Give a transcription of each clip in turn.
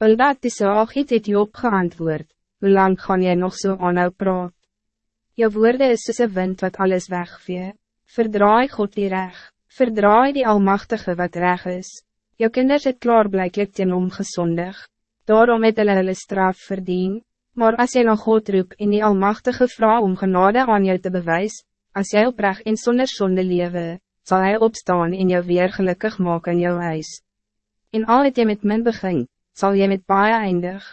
Bildad die Saagiet het Job geantwoord, hoe lang gaan jy nog zo so aanhou praat? Jou woorde is soos een wind wat alles wegvee. Verdraai God die reg, verdraai die Almachtige wat reg is. Jou kinders het klaarblijkelijk ten hom gesondig, daarom het hulle hulle straf verdien. Maar als jy na God roep en die Almachtige vrouw om genade aan jou te bewijs, als jy oprecht en sonder sonde lewe, zal hij opstaan en jou weer gelukkig maken in jou huis. En al het jy met min begin, zal jy met baie eindig.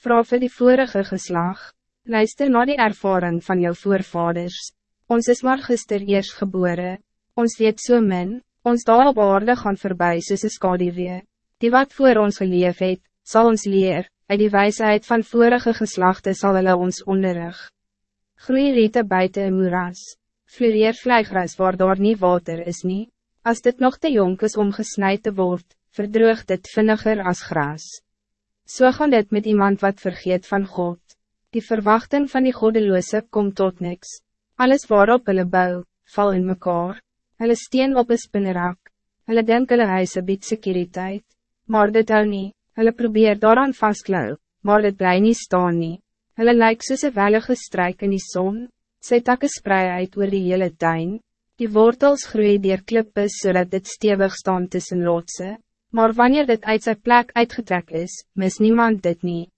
Vrouw vir die vorige geslag, luister naar die ervaring van jou voorvaders. Ons is maar gister eers gebore, ons weet so min, ons daar op aarde gaan voorbij soos een skadewee. Die wat voor ons geleef het, zal ons leer, uit die wijsheid van vorige geslachten zal hulle ons onderrig. Groei riete buiten een moeras, floreer vlijgras waar daar nie water is nie, as dit nog te jong is om gesnijd te word, verdroog dit vinniger als gras. So gaan dit met iemand wat vergeet van God. Die verwachting van die godeloze komt tot niks. Alles waarop hulle bou, val in mekaar. Hulle steen op een spinnerak. Hulle denk hulle huise bied sekuriteit. Maar dit hou nie. Hulle probeer daaraan vastklou, maar dit bly nie staan nie. Hulle lyk soos een wellige strijk in die zon. Sy takke sprei uit oor die hele tuin. Die wortels groei dier klippes zodat dit stevig staan tussen lotse. Maar wanneer dit uit zijn plek uitgetrek is, mis niemand dit niet.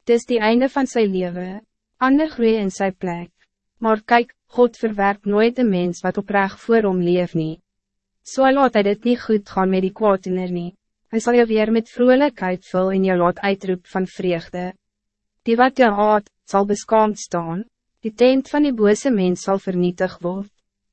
Het is die einde van zijn leven. Ander groei in zijn plek. Maar kijk, God verwerkt nooit een mens wat oprecht voor hom leef nie. So laat hy dit niet goed gaan met die kwaad in er nie. Hy sal jou weer met vrolijkheid vul en jou laat uitroep van vreugde. Die wat jou haat, zal beskaamd staan. Die tent van die bose mens zal vernietig worden.